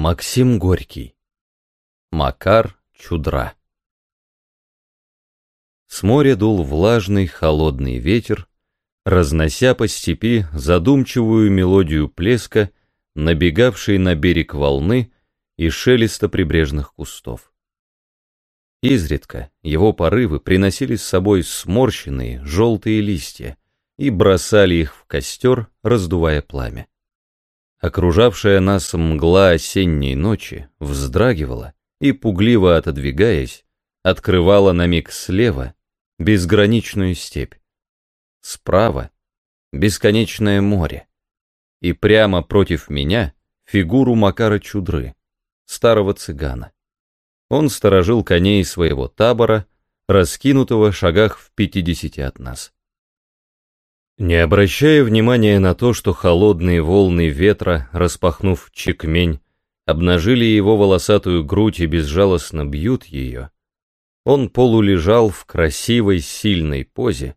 Максим Горький. Макар Чудра. С моря дул влажный холодный ветер, разнося по степи задумчивую мелодию плеска, набегавшей на берег волны и шелеста прибрежных кустов. Изредка его порывы приносили с собой сморщенные желтые листья и бросали их в костер, раздувая пламя. Окружавшая нас мгла осенней ночи вздрагивала и, пугливо отодвигаясь, открывала на миг слева безграничную степь. Справа — бесконечное море. И прямо против меня фигуру Макара Чудры, старого цыгана. Он сторожил коней своего табора, раскинутого шагах в пятидесяти от нас. Не обращая внимания на то, что холодные волны ветра, распахнув чекмень, обнажили его волосатую грудь и безжалостно бьют ее, он полулежал в красивой, сильной позе,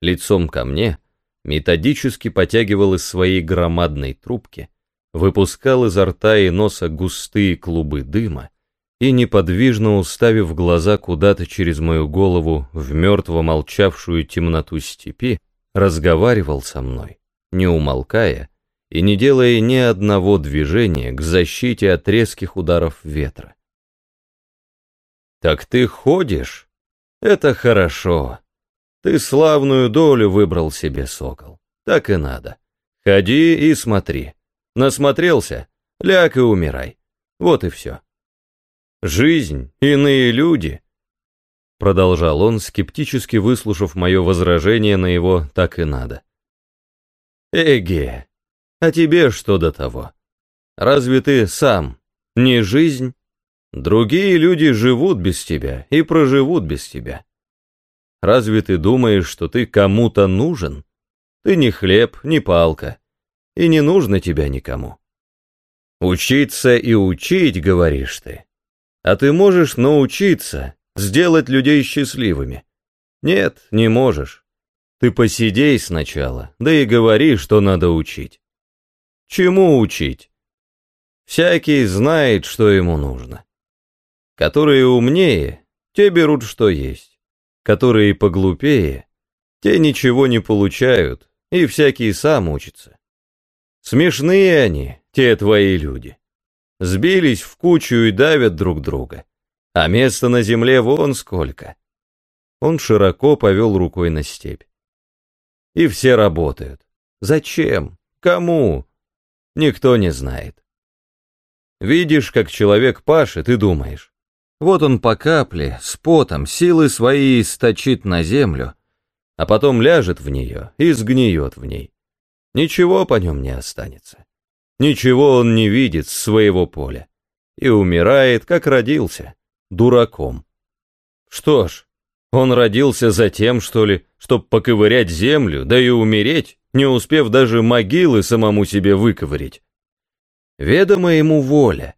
лицом ко мне, методически потягивал из своей громадной трубки, выпускал изо рта и носа густые клубы дыма и, неподвижно уставив глаза куда-то через мою голову в мертво молчавшую темноту степи, разговаривал со мной, не умолкая и не делая ни одного движения к защите от резких ударов ветра. «Так ты ходишь? Это хорошо. Ты славную долю выбрал себе, сокол. Так и надо. Ходи и смотри. Насмотрелся? Ляг и умирай. Вот и все. Жизнь, иные люди — Продолжал он, скептически выслушав мое возражение на его «так и надо». «Эге, а тебе что до того? Разве ты сам не жизнь? Другие люди живут без тебя и проживут без тебя. Разве ты думаешь, что ты кому-то нужен? Ты не хлеб, не палка, и не нужно тебя никому. Учиться и учить, говоришь ты. А ты можешь научиться сделать людей счастливыми. Нет, не можешь. Ты посидей сначала, да и говори, что надо учить. Чему учить? Всякий знает, что ему нужно. Которые умнее, те берут, что есть. Которые поглупее, те ничего не получают, и всякий сам учится. Смешные они, те твои люди. Сбились в кучу и давят друг друга а места на земле вон сколько. Он широко повел рукой на степь. И все работают. Зачем? Кому? Никто не знает. Видишь, как человек пашет, и думаешь. Вот он по капле, с потом, силы свои источит на землю, а потом ляжет в нее и сгниет в ней. Ничего по нем не останется. Ничего он не видит с своего поля. И умирает, как родился дураком. Что ж, он родился за тем, что ли, чтоб поковырять землю, да и умереть, не успев даже могилы самому себе выковырять. Ведома ему воля,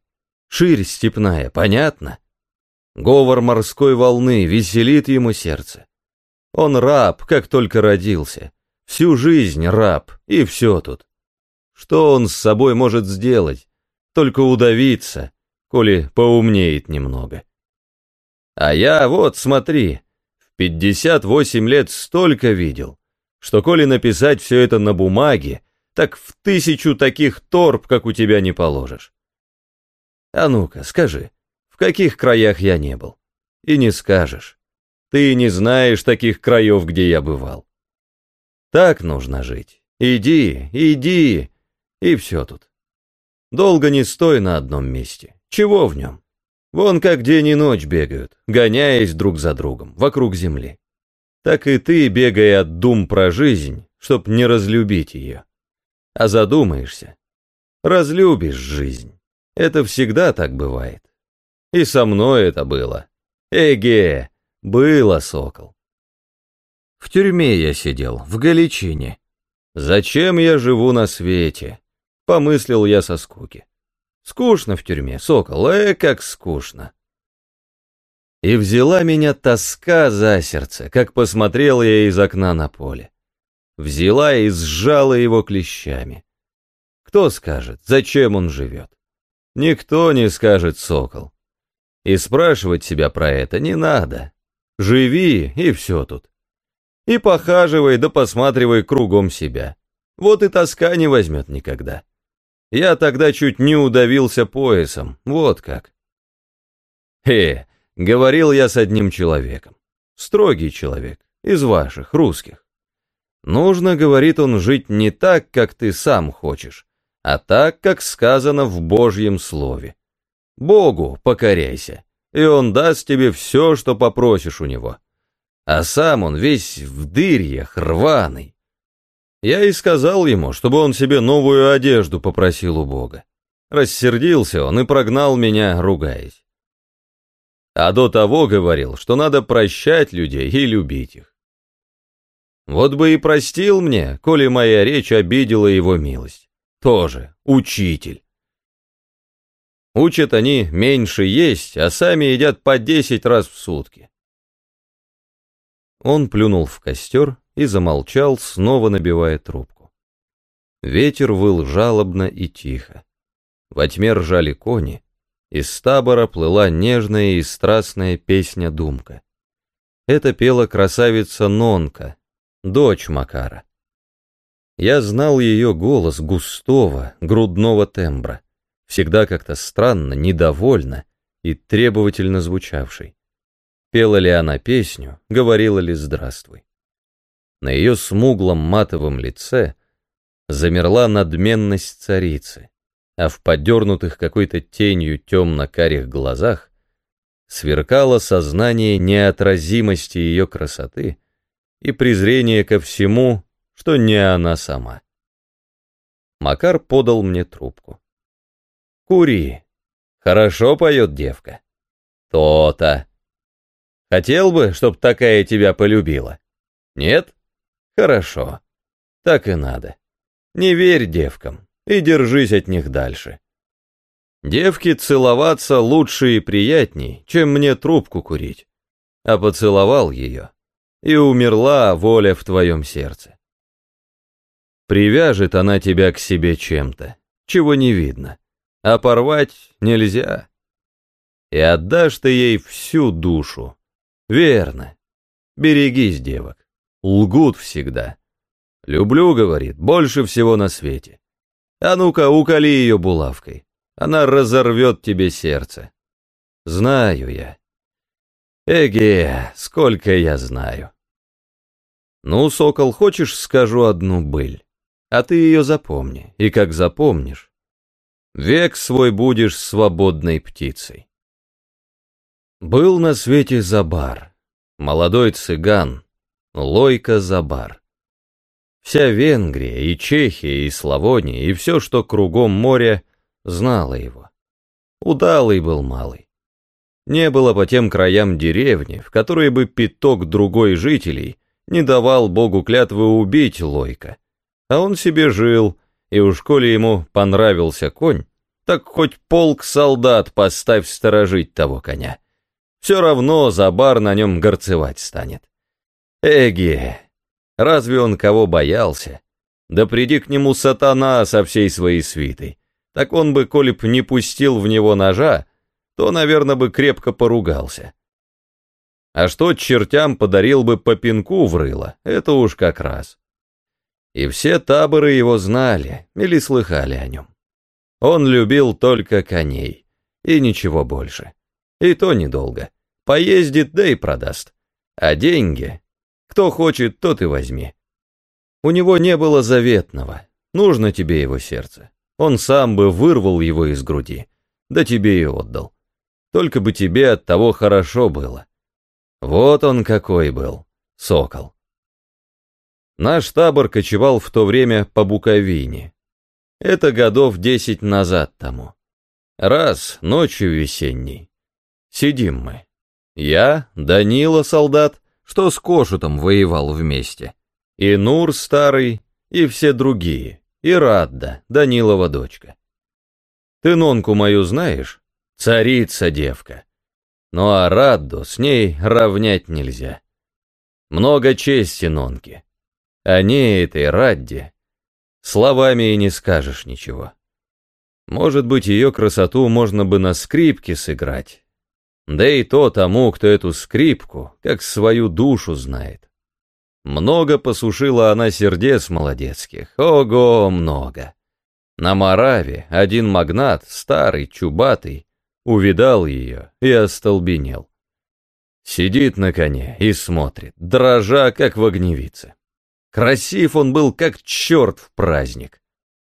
ширь степная, понятно? Говор морской волны веселит ему сердце. Он раб, как только родился, всю жизнь раб, и все тут. Что он с собой может сделать? Только удавиться, коли поумнеет немного. А я вот, смотри, в 58 лет столько видел, что коли написать все это на бумаге, так в тысячу таких торб, как у тебя, не положишь. А ну-ка, скажи, в каких краях я не был? И не скажешь. Ты не знаешь таких краев, где я бывал. Так нужно жить. Иди, иди, и все тут. Долго не стой на одном месте. Чего в нем? Вон как день и ночь бегают, гоняясь друг за другом, вокруг земли. Так и ты, бегая от дум про жизнь, чтоб не разлюбить ее. А задумаешься, разлюбишь жизнь. Это всегда так бывает. И со мной это было. Эге, было, сокол. В тюрьме я сидел, в Галичине. Зачем я живу на свете? Помыслил я со скуки. Скучно в тюрьме, сокол, э, как скучно. И взяла меня тоска за сердце, как посмотрел я из окна на поле. Взяла и сжала его клещами. Кто скажет, зачем он живет? Никто не скажет сокол. И спрашивать себя про это не надо. Живи, и все тут. И похаживай, да посматривай кругом себя. Вот и тоска не возьмет никогда. Я тогда чуть не удавился поясом, вот как. Э, говорил я с одним человеком. Строгий человек, из ваших, русских. Нужно, говорит он, жить не так, как ты сам хочешь, а так, как сказано в Божьем Слове. Богу покоряйся, и Он даст тебе все, что попросишь у Него. А сам он весь в дырьях, рваный. Я и сказал ему, чтобы он себе новую одежду попросил у Бога. Рассердился он и прогнал меня, ругаясь. А до того говорил, что надо прощать людей и любить их. Вот бы и простил мне, коли моя речь обидела его милость. Тоже учитель. Учат они меньше есть, а сами едят по десять раз в сутки. Он плюнул в костер и замолчал, снова набивая трубку. Ветер выл жалобно и тихо. Во тьме ржали кони, из табора плыла нежная и страстная песня Думка. Это пела красавица Нонка, дочь Макара. Я знал ее голос густого, грудного тембра, всегда как-то странно, недовольно и требовательно звучавший. Пела ли она песню, говорила ли «здравствуй». На ее смуглом матовом лице замерла надменность царицы, а в подернутых какой-то тенью темно-карих глазах сверкало сознание неотразимости ее красоты и презрение ко всему, что не она сама. Макар подал мне трубку. «Кури. Хорошо поет девка». «То-то. Хотел бы, чтоб такая тебя полюбила? Нет? Хорошо. Так и надо. Не верь девкам и держись от них дальше. Девки целоваться лучше и приятней, чем мне трубку курить. А поцеловал ее и умерла воля в твоем сердце. Привяжет она тебя к себе чем-то, чего не видно, а порвать нельзя. И отдашь ты ей всю душу. Верно. Берегись, девок. Лгут всегда. Люблю, говорит, больше всего на свете. А ну-ка, уколи ее булавкой. Она разорвет тебе сердце. Знаю я. Эге, сколько я знаю. Ну, сокол, хочешь, скажу одну быль? А ты ее запомни, и как запомнишь, век свой будешь свободной птицей. Был на свете Забар, молодой цыган, Лойка Забар. Вся Венгрия, и Чехия, и Славония, и все, что кругом моря, знала его. Удалый был малый. Не было по тем краям деревни, в которой бы пяток другой жителей не давал Богу клятвы убить Лойка. А он себе жил, и уж коли ему понравился конь, так хоть полк солдат поставь сторожить того коня. Все равно Забар на нем горцевать станет. Эге, разве он кого боялся? Да приди к нему сатана со всей своей свитой. Так он бы, коли б не пустил в него ножа, то, наверное, бы крепко поругался. А что чертям подарил бы по пинку в рыло, это уж как раз. И все таборы его знали или слыхали о нем. Он любил только коней, и ничего больше. И то недолго. Поездит, да и продаст. А деньги? Кто хочет, тот и возьми. У него не было заветного. Нужно тебе его сердце. Он сам бы вырвал его из груди. Да тебе и отдал. Только бы тебе от того хорошо было. Вот он какой был, сокол. Наш табор кочевал в то время по Буковине. Это годов десять назад тому. Раз, ночью весенней. Сидим мы. Я, Данила, солдат, что с Кошутом воевал вместе. И Нур старый, и все другие. И Радда, Данилова дочка. Ты Нонку мою знаешь? Царица девка. Ну а Радду с ней равнять нельзя. Много чести Нонки. О ней этой Радде словами и не скажешь ничего. Может быть, ее красоту можно бы на скрипке сыграть. Да и то тому, кто эту скрипку, как свою душу знает. Много посушила она сердец молодецких, ого, много. На Мораве один магнат, старый, чубатый, увидал ее и остолбенел. Сидит на коне и смотрит, дрожа, как в огневице. Красив он был, как черт в праздник.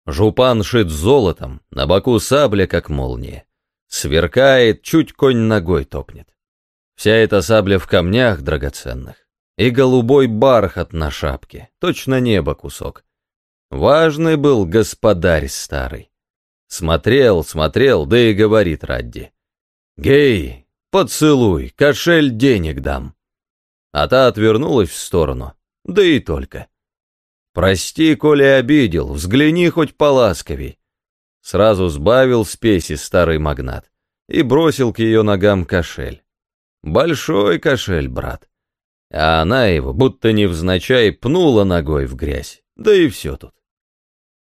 Жупан шит золотом, на боку сабля, как молния. Сверкает, чуть конь ногой топнет. Вся эта сабля в камнях драгоценных. И голубой бархат на шапке, точно небо кусок. Важный был господарь старый. Смотрел, смотрел, да и говорит Радди. «Гей, поцелуй, кошель денег дам». А та отвернулась в сторону, да и только. «Прости, коли обидел, взгляни хоть поласковей». Сразу сбавил спеси старый магнат и бросил к ее ногам кошель. Большой кошель, брат. А она его, будто невзначай, пнула ногой в грязь. Да и все тут.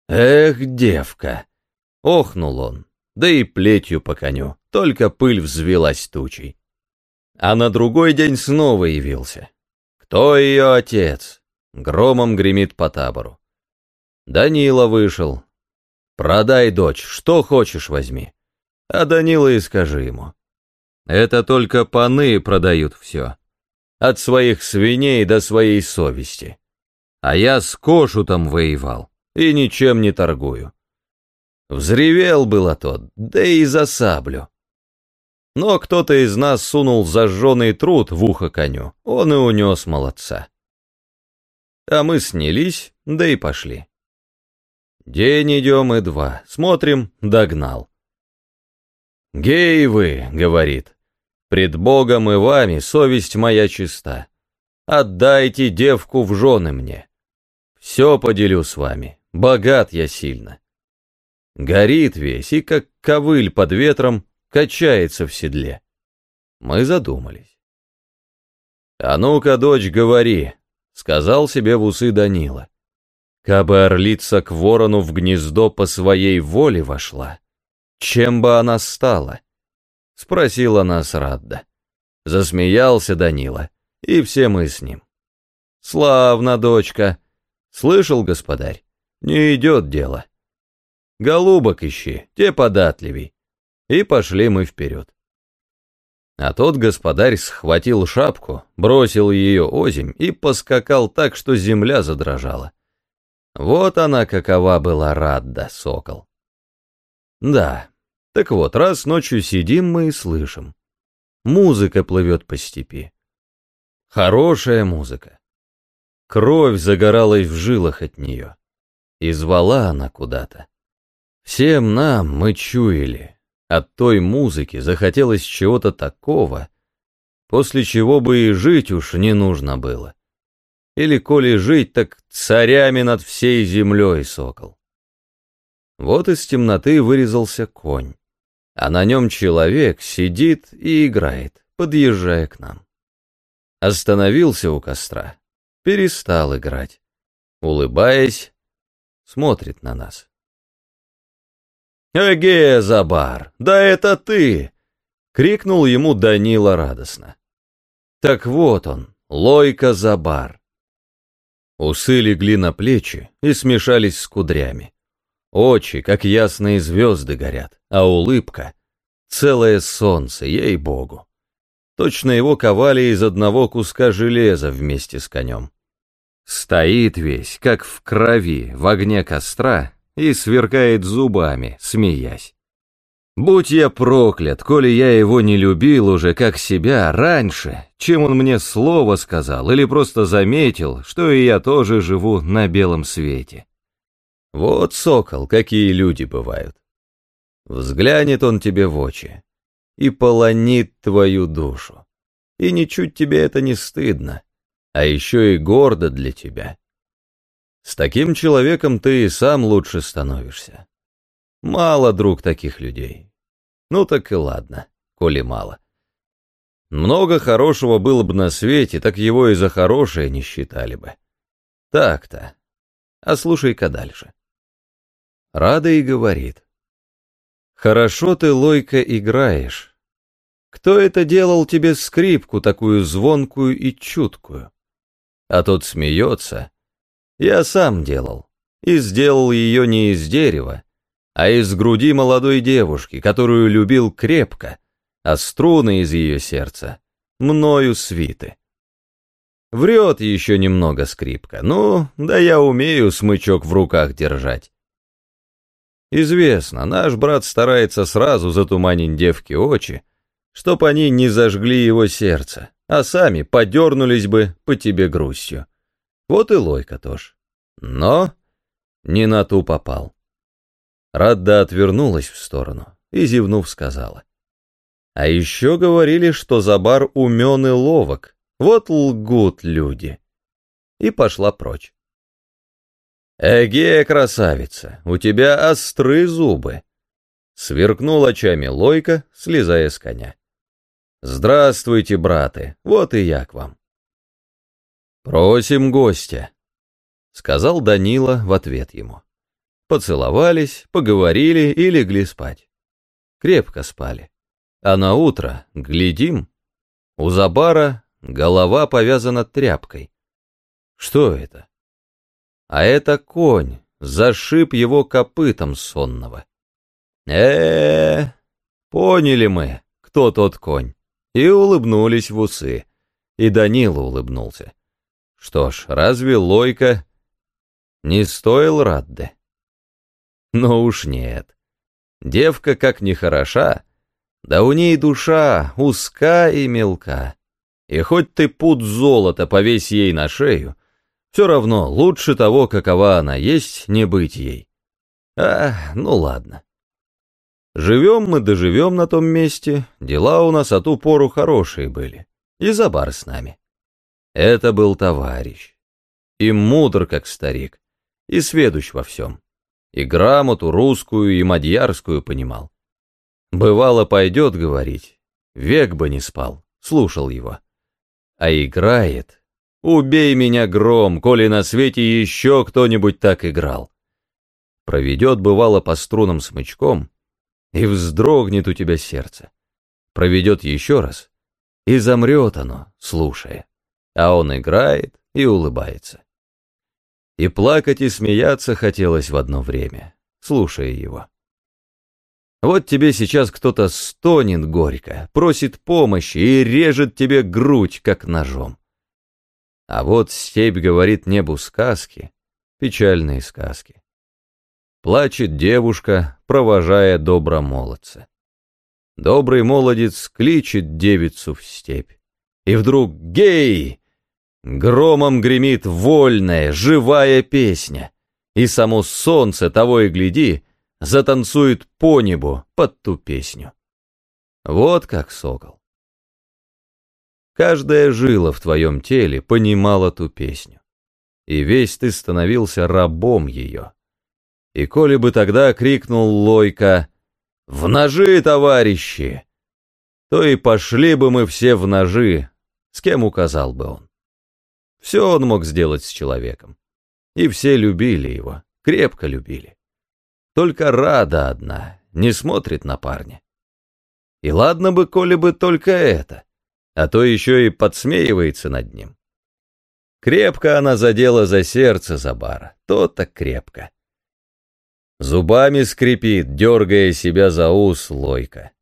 «Эх, девка!» — охнул он, да и плетью по коню, только пыль взвелась тучей. А на другой день снова явился. Кто ее отец? Громом гремит по табору. Данила вышел. Продай дочь, что хочешь возьми. А Данила и скажи ему. Это только паны продают все. От своих свиней до своей совести. А я с кошутом воевал и ничем не торгую. Взревел было тот, да и за саблю. Но кто-то из нас сунул зажженный труд в ухо коню, он и унес молодца. А мы снялись, да и пошли. День идем и два, смотрим, догнал. «Гей вы», — говорит, — «пред Богом и вами совесть моя чиста. Отдайте девку в жены мне. Все поделю с вами, Богат я сильно. Горит весь и, как ковыль под ветром, качается в седле. Мы задумались. «А ну-ка, дочь, говори», — сказал себе в усы Данила. Кабы орлица к ворону в гнездо по своей воле вошла, чем бы она стала? Спросила нас Радда. Засмеялся Данила, и все мы с ним. Славно, дочка. Слышал, господарь? Не идет дело. Голубок ищи, те податливей. И пошли мы вперед. А тот господарь схватил шапку, бросил ее озимь и поскакал так, что земля задрожала. Вот она какова была Радда, сокол. Да, так вот, раз ночью сидим мы и слышим. Музыка плывет по степи. Хорошая музыка. Кровь загоралась в жилах от нее. И звала она куда-то. Всем нам мы чуяли, от той музыки захотелось чего-то такого, после чего бы и жить уж не нужно было. Или, коли жить, так царями над всей землей, сокол. Вот из темноты вырезался конь, а на нем человек сидит и играет, подъезжая к нам. Остановился у костра, перестал играть. Улыбаясь, смотрит на нас. «Эге, Забар, да это ты!» — крикнул ему Данила радостно. Так вот он, Лойка Забар. Усы легли на плечи и смешались с кудрями. Очи, как ясные звезды, горят, а улыбка — целое солнце, ей-богу. Точно его ковали из одного куска железа вместе с конем. Стоит весь, как в крови, в огне костра и сверкает зубами, смеясь. Будь я проклят, коли я его не любил уже как себя раньше, чем он мне слово сказал или просто заметил, что и я тоже живу на белом свете. Вот, сокол, какие люди бывают. Взглянет он тебе в очи и полонит твою душу. И ничуть тебе это не стыдно а еще и гордо для тебя. С таким человеком ты и сам лучше становишься. Мало, друг, таких людей. Ну так и ладно, коли мало. Много хорошего было бы на свете, так его и за хорошее не считали бы. Так-то. А слушай-ка дальше. Рада и говорит. Хорошо ты, Лойка, играешь. Кто это делал тебе скрипку такую звонкую и чуткую? А тот смеется. Я сам делал. И сделал ее не из дерева, а из груди молодой девушки, которую любил крепко, а струны из ее сердца мною свиты. Врет еще немного скрипка. Ну, да я умею смычок в руках держать. Известно, наш брат старается сразу затуманить девке очи, чтоб они не зажгли его сердце, а сами подернулись бы по тебе грустью. Вот и Лойка тоже. Но не на ту попал. Радда отвернулась в сторону и, зевнув, сказала. А еще говорили, что Забар умен и ловок. Вот лгут люди. И пошла прочь. «Эге, красавица, у тебя остры зубы!» Сверкнул очами Лойка, слезая с коня. «Здравствуйте, браты, вот и я к вам». «Просим гостя», — сказал Данила в ответ ему. Поцеловались, поговорили и легли спать. Крепко спали. А на утро, глядим, у Забара голова повязана тряпкой. Что это? а это конь, зашиб его копытом сонного. э э поняли мы, кто тот конь, и улыбнулись в усы, и Данила улыбнулся. Что ж, разве Лойка не стоил Радды? Но уж нет. Девка как не хороша, да у ней душа узка и мелка. И хоть ты пут золота повесь ей на шею, все равно, лучше того, какова она есть, не быть ей. А, ну ладно. Живем мы доживем на том месте, дела у нас о ту пору хорошие были. И за бар с нами. Это был товарищ. И мудр, как старик, и сведущ во всем. И грамоту русскую и мадьярскую понимал. Бывало, пойдет говорить, век бы не спал, слушал его. А играет, Убей меня гром, коли на свете еще кто-нибудь так играл. Проведет, бывало, по струнам смычком, и вздрогнет у тебя сердце. Проведет еще раз, и замрет оно, слушая. А он играет и улыбается. И плакать и смеяться хотелось в одно время, слушая его. Вот тебе сейчас кто-то стонет горько, просит помощи и режет тебе грудь, как ножом. А вот степь говорит небу сказки, печальные сказки. Плачет девушка, провожая добромолодца. Добрый молодец кличет девицу в степь. И вдруг гей! Громом гремит вольная, живая песня. И само солнце, того и гляди, затанцует по небу под ту песню. Вот как сокол. Каждая жила в твоем теле понимала ту песню. И весь ты становился рабом ее. И коли бы тогда крикнул Лойка «В ножи, товарищи!», то и пошли бы мы все в ножи, с кем указал бы он. Все он мог сделать с человеком. И все любили его, крепко любили. Только Рада одна не смотрит на парня. И ладно бы, коли бы только это а то еще и подсмеивается над ним. Крепко она задела за сердце Забара, то так крепко. Зубами скрипит, дергая себя за ус Лойка.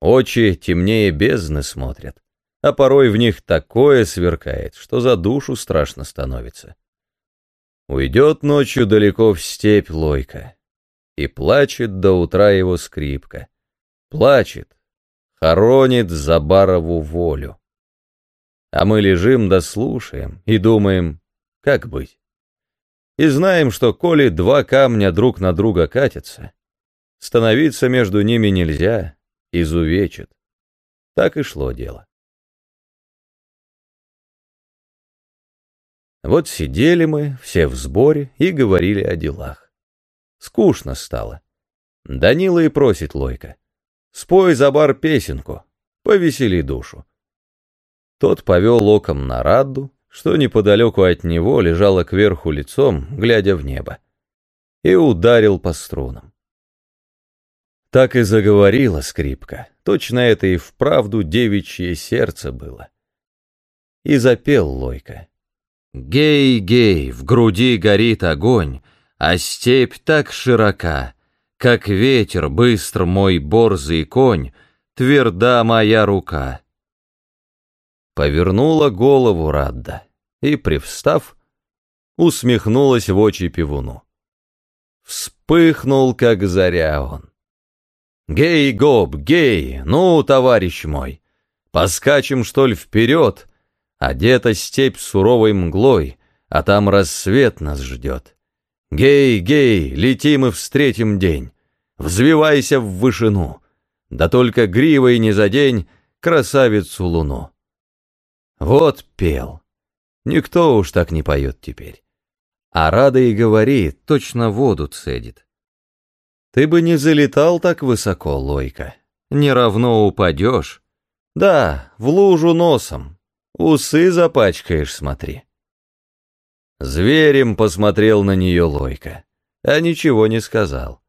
Очи темнее бездны смотрят, а порой в них такое сверкает, что за душу страшно становится. Уйдет ночью далеко в степь Лойка, и плачет до утра его скрипка. Плачет, хоронит Забарову волю. А мы лежим да слушаем и думаем, как быть. И знаем, что коли два камня друг на друга катятся, становиться между ними нельзя, изувечит. Так и шло дело. Вот сидели мы, все в сборе, и говорили о делах. Скучно стало. Данила и просит Лойка. Спой за бар песенку, повесели душу. Тот повел оком на Радду, что неподалеку от него лежала кверху лицом, глядя в небо, и ударил по струнам. Так и заговорила скрипка. Точно это и вправду девичье сердце было. И запел Лойка. Гей, гей, в груди горит огонь, а степь так широка, как ветер быстр мой борзый конь, тверда моя рука. Повернула голову Радда и, привстав, усмехнулась в очи пивуну. Вспыхнул, как заря он. «Гей, Гоб, гей, ну, товарищ мой, поскачем, что ли, вперед, одета степь суровой мглой, а там рассвет нас ждет. Гей, гей, летим и встретим день, взвивайся в вышину, да только гривой не задень красавицу луну». Вот пел. Никто уж так не поет теперь. А Рада и говорит, точно воду цедит. Ты бы не залетал так высоко, Лойка. Не равно упадешь. Да, в лужу носом. Усы запачкаешь, смотри. Зверем посмотрел на нее Лойка, а ничего не сказал.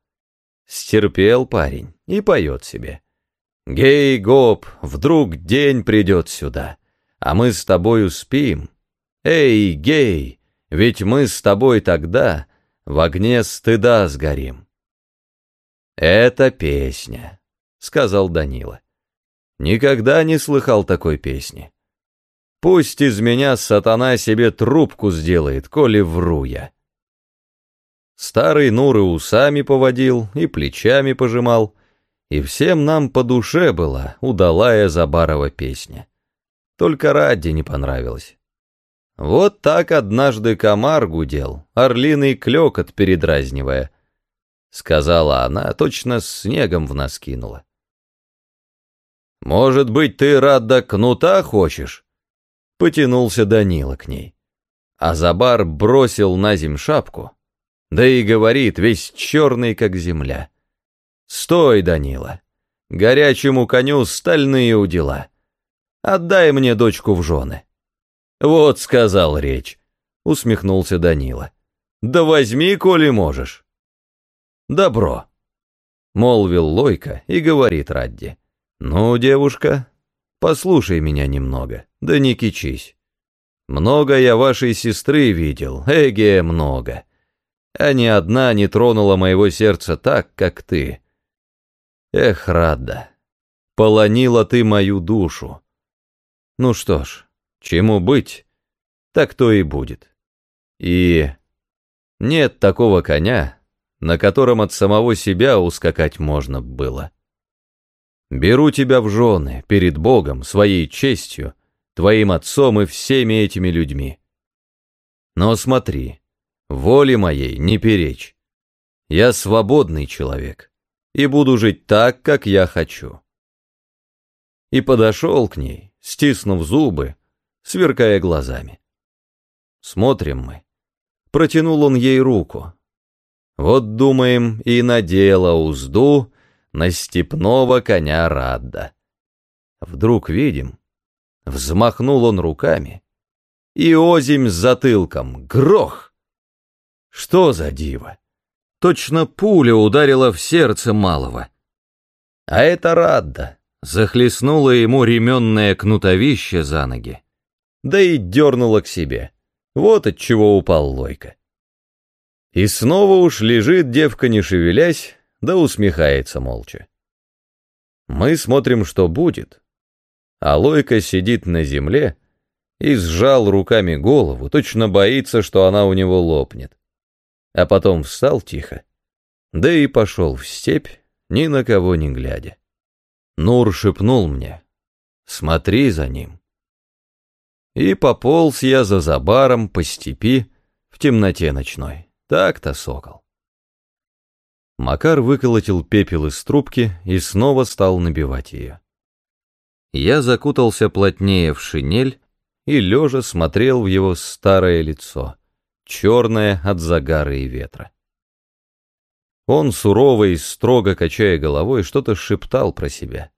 Стерпел парень и поет себе. Гей-гоп, вдруг день придет сюда, а мы с тобой успим. Эй, гей, ведь мы с тобой тогда в огне стыда сгорим. «Это песня», — сказал Данила. «Никогда не слыхал такой песни. Пусть из меня сатана себе трубку сделает, коли вру я». Старый Нур усами поводил, и плечами пожимал, и всем нам по душе была удалая Забарова песня. Только Радди не понравилось. Вот так однажды комар гудел, орлиный клёкот передразнивая —— сказала она, точно снегом в нас кинула. «Может быть, ты рад до кнута хочешь?» Потянулся Данила к ней. А Забар бросил на зим шапку, да и говорит, весь черный, как земля. «Стой, Данила! Горячему коню стальные удила. Отдай мне дочку в жены». «Вот сказал речь», — усмехнулся Данила. «Да возьми, коли можешь». «Добро», — молвил Лойка и говорит Радди. «Ну, девушка, послушай меня немного, да не кичись. Много я вашей сестры видел, эге, много. А ни одна не тронула моего сердца так, как ты. Эх, Радда, полонила ты мою душу. Ну что ж, чему быть, так то и будет. И нет такого коня, на котором от самого себя ускакать можно было. Беру тебя в жены перед Богом, своей честью, твоим отцом и всеми этими людьми. Но смотри, воле моей не перечь. Я свободный человек и буду жить так, как я хочу. И подошел к ней, стиснув зубы, сверкая глазами. Смотрим мы. Протянул он ей руку, вот, думаем, и надела узду на степного коня Радда. Вдруг видим, взмахнул он руками, и озимь с затылком, грох! Что за диво? Точно пуля ударила в сердце малого. А это Радда, захлестнула ему ременное кнутовище за ноги, да и дернула к себе. Вот от чего упал Лойка. И снова уж лежит девка, не шевелясь, да усмехается молча. Мы смотрим, что будет. А Лойка сидит на земле и сжал руками голову, точно боится, что она у него лопнет. А потом встал тихо, да и пошел в степь, ни на кого не глядя. Нур шепнул мне, смотри за ним. И пополз я за забаром по степи в темноте ночной. Так-то, сокол. Макар выколотил пепел из трубки и снова стал набивать ее. Я закутался плотнее в шинель и лежа смотрел в его старое лицо, черное от загара и ветра. Он, сурово и строго качая головой, что-то шептал про себя.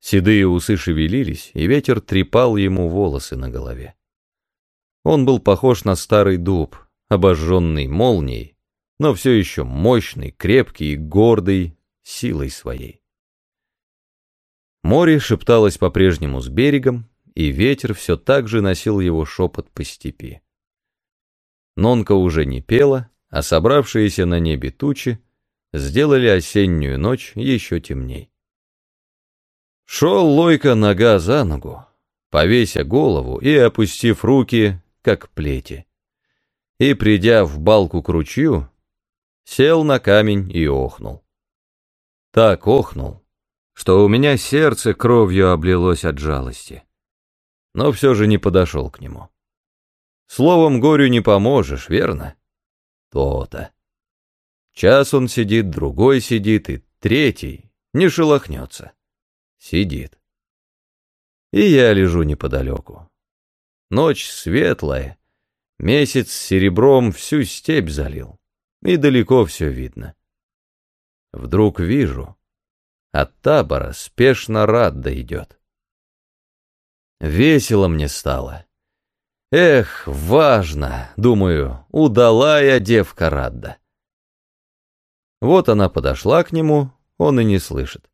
Седые усы шевелились, и ветер трепал ему волосы на голове. Он был похож на старый дуб, обожженный молнией, но все еще мощный, крепкий и гордый, силой своей. Море шепталось по-прежнему с берегом, и ветер все так же носил его шепот по степи. Нонка уже не пела, а собравшиеся на небе тучи сделали осеннюю ночь еще темней. Шел Лойка нога за ногу, повеся голову и опустив руки, как плети. И, придя в балку к ручью, сел на камень и охнул. Так охнул, что у меня сердце кровью облилось от жалости. Но все же не подошел к нему. Словом, горю не поможешь, верно? То-то. Час он сидит, другой сидит, и третий не шелохнется. Сидит. И я лежу неподалеку. Ночь светлая, месяц серебром всю степь залил, и далеко все видно. Вдруг вижу, от табора спешно Радда идет. Весело мне стало. Эх, важно, думаю, удалая девка Радда. Вот она подошла к нему, он и не слышит.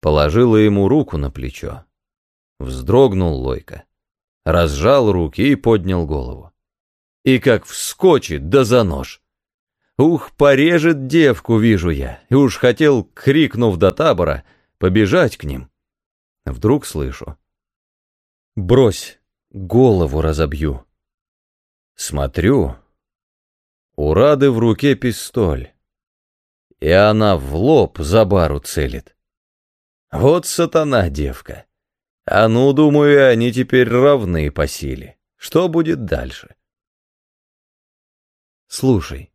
Положила ему руку на плечо. Вздрогнул Лойка. Разжал руки и поднял голову. И как вскочит, да за нож. Ух, порежет девку, вижу я, и уж хотел, крикнув до табора, побежать к ним. Вдруг слышу. Брось, голову разобью. Смотрю. У Рады в руке пистоль и она в лоб за бару целит. Вот сатана девка. А ну, думаю, они теперь равны по силе. Что будет дальше? Слушай.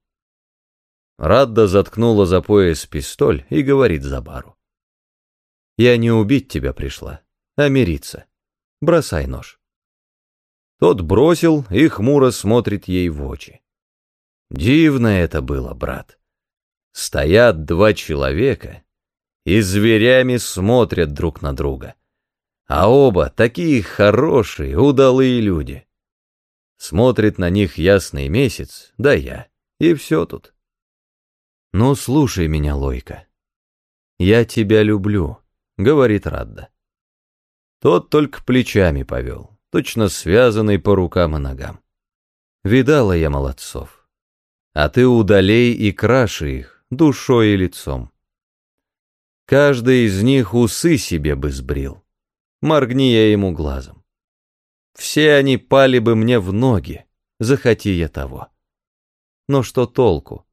Радда заткнула за пояс пистоль и говорит за бару. Я не убить тебя пришла, а мириться. Бросай нож. Тот бросил и хмуро смотрит ей в очи. Дивно это было, брат. Стоят два человека и зверями смотрят друг на друга. А оба такие хорошие, удалые люди. Смотрит на них ясный месяц, да я, и все тут. Ну, слушай меня, Лойка. Я тебя люблю, говорит Радда. Тот только плечами повел, точно связанный по рукам и ногам. Видала я молодцов. А ты удалей и краши их, душой и лицом. Каждый из них усы себе бы сбрил, моргни я ему глазом. Все они пали бы мне в ноги, захоти я того. Но что толку?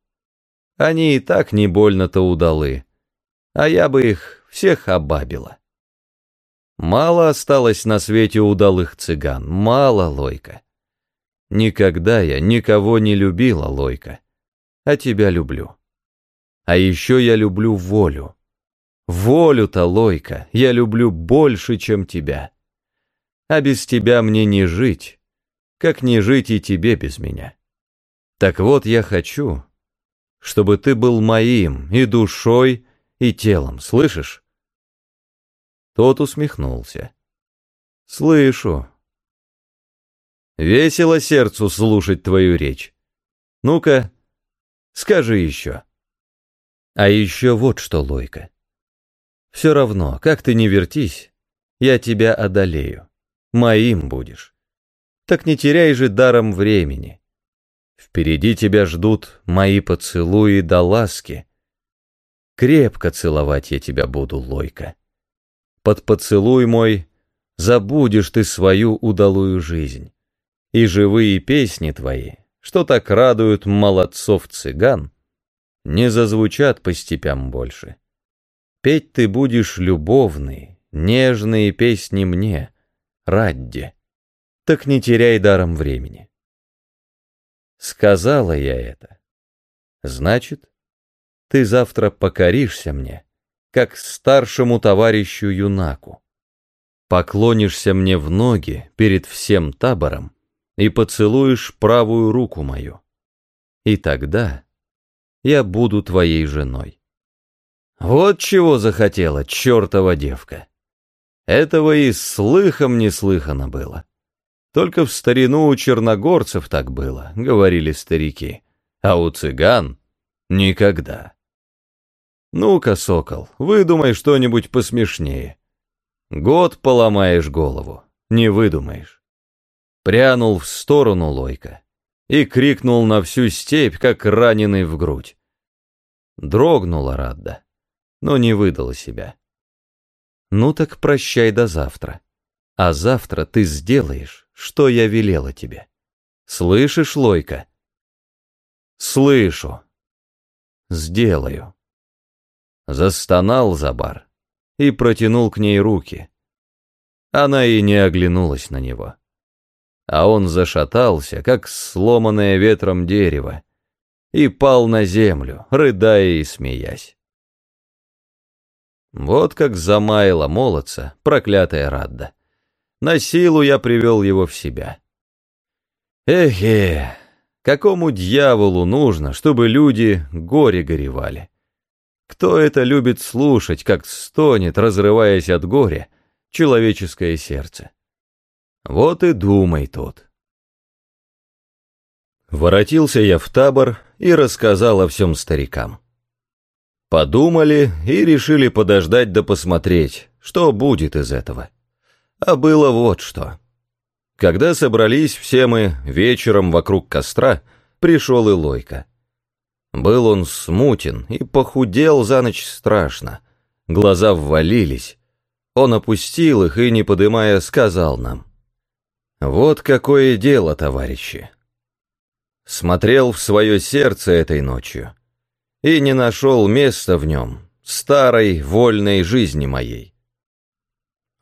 Они и так не больно-то удалы, а я бы их всех обабила. Мало осталось на свете удалых цыган, мало, Лойка. Никогда я никого не любила, Лойка, а тебя люблю. А еще я люблю волю. Волю-то, Лойка, я люблю больше, чем тебя. А без тебя мне не жить, как не жить и тебе без меня. Так вот я хочу, чтобы ты был моим и душой, и телом, слышишь? Тот усмехнулся. Слышу. Весело сердцу слушать твою речь. Ну-ка, скажи еще. А еще вот что, Лойка. Все равно, как ты не вертись, я тебя одолею. Моим будешь. Так не теряй же даром времени. Впереди тебя ждут мои поцелуи до ласки. Крепко целовать я тебя буду, Лойка. Под поцелуй мой забудешь ты свою удалую жизнь. И живые песни твои, что так радуют молодцов-цыган, не зазвучат по степям больше. Петь ты будешь любовные, нежные песни мне, Радди. Так не теряй даром времени. Сказала я это. Значит, ты завтра покоришься мне, как старшему товарищу Юнаку. Поклонишься мне в ноги перед всем табором и поцелуешь правую руку мою. И тогда я буду твоей женой. Вот чего захотела чертова девка. Этого и слыхом не слыхано было. Только в старину у черногорцев так было, говорили старики, а у цыган — никогда. Ну-ка, сокол, выдумай что-нибудь посмешнее. Год поломаешь голову, не выдумаешь. Прянул в сторону Лойка и крикнул на всю степь, как раненый в грудь. Дрогнула Радда, но не выдала себя. Ну так прощай до завтра. А завтра ты сделаешь, что я велела тебе. Слышишь, Лойка? Слышу. Сделаю. Застонал Забар и протянул к ней руки. Она и не оглянулась на него. А он зашатался, как сломанное ветром дерево, и пал на землю, рыдая и смеясь. Вот как замаяла молодца, проклятая Радда. На силу я привел его в себя. Эхе, какому дьяволу нужно, чтобы люди горе горевали? Кто это любит слушать, как стонет, разрываясь от горя, человеческое сердце? Вот и думай тут. Воротился я в табор и рассказал о всем старикам. Подумали и решили подождать да посмотреть, что будет из этого. А было вот что. Когда собрались все мы вечером вокруг костра, пришел и Лойка. Был он смутен и похудел за ночь страшно. Глаза ввалились. Он опустил их и, не подымая, сказал нам. «Вот какое дело, товарищи!» Смотрел в свое сердце этой ночью и не нашел места в нем, старой, вольной жизни моей.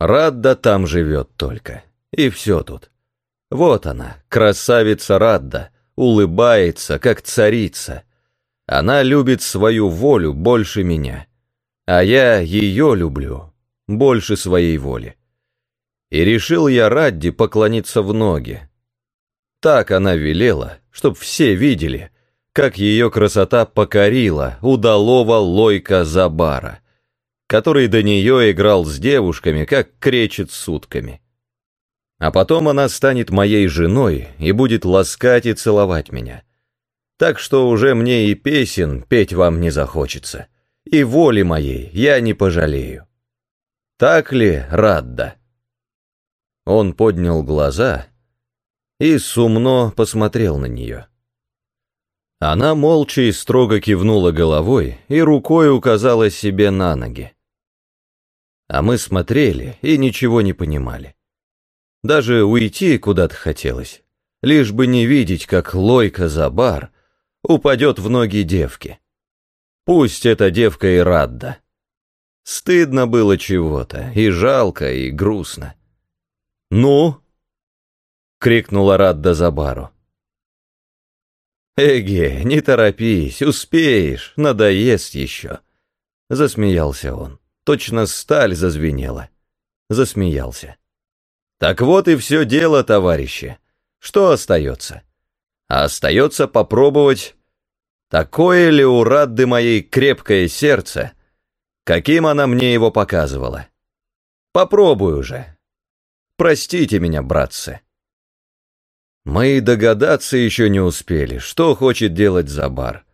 Радда там живет только, и все тут. Вот она, красавица Радда, улыбается, как царица, она любит свою волю больше меня, а я ее люблю больше своей воли. И решил я Радди поклониться в ноги. Так она велела, чтоб все видели, как ее красота покорила удалого Лойка Забара, который до нее играл с девушками, как кречет с утками. А потом она станет моей женой и будет ласкать и целовать меня так что уже мне и песен петь вам не захочется, и воли моей я не пожалею. Так ли, Радда?» Он поднял глаза и сумно посмотрел на нее. Она молча и строго кивнула головой и рукой указала себе на ноги. А мы смотрели и ничего не понимали. Даже уйти куда-то хотелось, лишь бы не видеть, как Лойка за бар упадет в ноги девки. Пусть эта девка и Радда. Стыдно было чего-то, и жалко, и грустно. «Ну?» — крикнула Радда Забару. «Эге, не торопись, успеешь, надоест еще!» Засмеялся он. Точно сталь зазвенела. Засмеялся. «Так вот и все дело, товарищи. Что остается?» А остается попробовать, такое ли у Радды моей крепкое сердце, каким она мне его показывала. Попробую же. Простите меня, братцы. Мы догадаться еще не успели, что хочет делать Забар.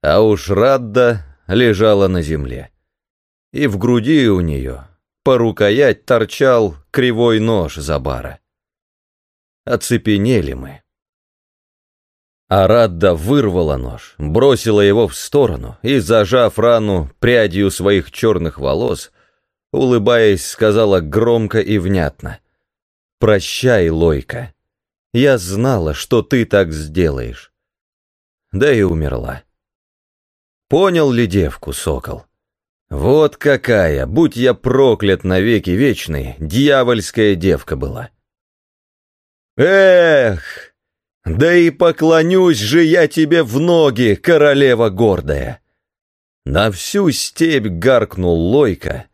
А уж Радда лежала на земле. И в груди у нее по рукоять торчал кривой нож Забара. Оцепенели мы. Арадда вырвала нож, бросила его в сторону и, зажав рану прядью своих черных волос, улыбаясь, сказала громко и внятно. «Прощай, Лойка. Я знала, что ты так сделаешь». Да и умерла. Понял ли девку, сокол? Вот какая, будь я проклят навеки вечный, дьявольская девка была. Эх! Да и поклонюсь же я тебе в ноги, королева гордая!» На всю степь гаркнул Лойка,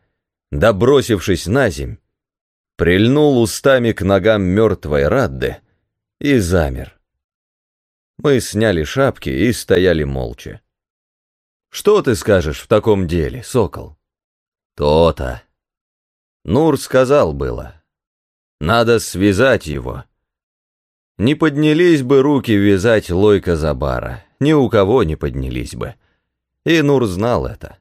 добросившись на земь, прильнул устами к ногам мертвой Радды и замер. Мы сняли шапки и стояли молча. «Что ты скажешь в таком деле, сокол?» «То-то». Нур сказал было. «Надо связать его» Не поднялись бы руки вязать Лойка Забара, ни у кого не поднялись бы. И Нур знал это.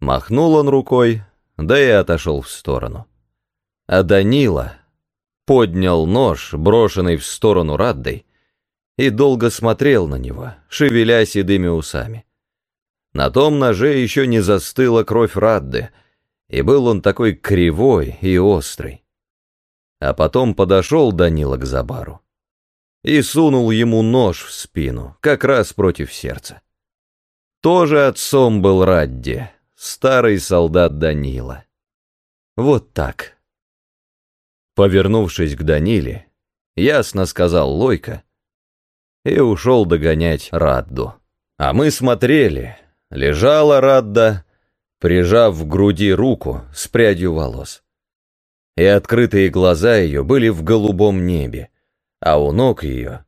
Махнул он рукой, да и отошел в сторону. А Данила поднял нож, брошенный в сторону Раддой, и долго смотрел на него, шевеля седыми усами. На том ноже еще не застыла кровь Радды, и был он такой кривой и острый. А потом подошел Данила к Забару и сунул ему нож в спину, как раз против сердца. Тоже отцом был Радди, старый солдат Данила. Вот так. Повернувшись к Даниле, ясно сказал Лойка и ушел догонять Радду. А мы смотрели, лежала Радда, прижав в груди руку с прядью волос. И открытые глаза ее были в голубом небе, а у ног ее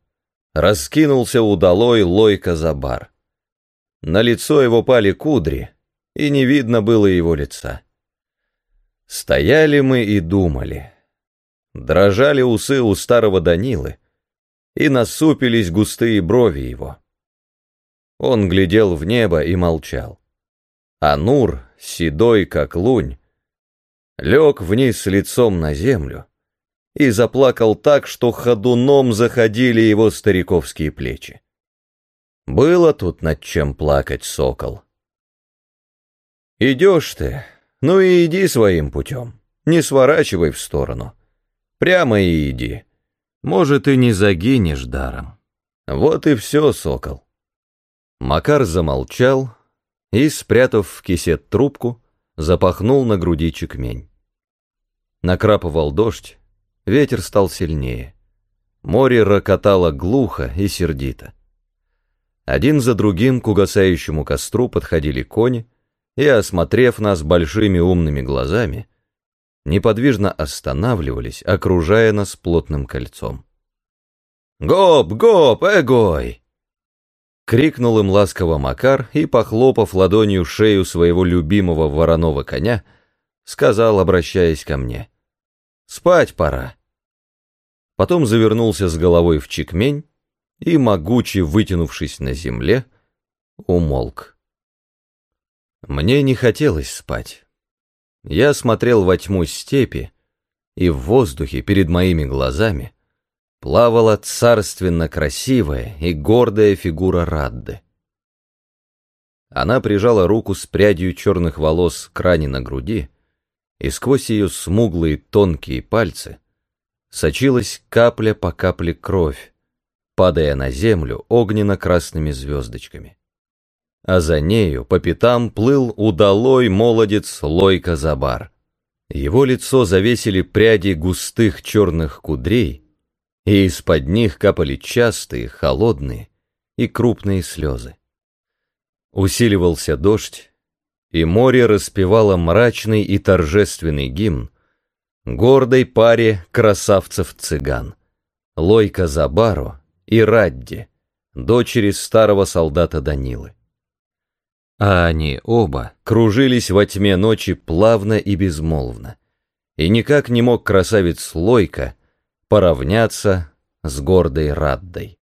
раскинулся удалой Лойка Забар. На лицо его пали кудри, и не видно было его лица. Стояли мы и думали. Дрожали усы у старого Данилы, и насупились густые брови его. Он глядел в небо и молчал. А Нур, седой как лунь, лег вниз лицом на землю и заплакал так, что ходуном заходили его стариковские плечи. Было тут над чем плакать, сокол. Идешь ты, ну и иди своим путем, не сворачивай в сторону. Прямо и иди. Может, и не загинешь даром. Вот и все, сокол. Макар замолчал и, спрятав в кисет трубку, запахнул на груди чекмень. Накрапывал дождь, ветер стал сильнее. Море рокотало глухо и сердито. Один за другим к угасающему костру подходили кони и, осмотрев нас большими умными глазами, неподвижно останавливались, окружая нас плотным кольцом. «Гоп, гоп, эгой!» Крикнул им ласково Макар и, похлопав ладонью шею своего любимого вороного коня, сказал, обращаясь ко мне, «Спать пора». Потом завернулся с головой в чекмень и, могуче вытянувшись на земле, умолк. Мне не хотелось спать. Я смотрел во тьму степи, и в воздухе перед моими глазами плавала царственно красивая и гордая фигура Радды. Она прижала руку с прядью черных волос к ране на груди, и сквозь ее смуглые тонкие пальцы сочилась капля по капле кровь, падая на землю огненно-красными звездочками а за нею по пятам плыл удалой молодец Лойка Забар. Его лицо завесили пряди густых черных кудрей, и из-под них капали частые, холодные и крупные слезы. Усиливался дождь, и море распевало мрачный и торжественный гимн гордой паре красавцев-цыган, Лойка Забару и Радди, дочери старого солдата Данилы а они оба кружились во тьме ночи плавно и безмолвно, и никак не мог красавец Лойка поравняться с гордой Раддой.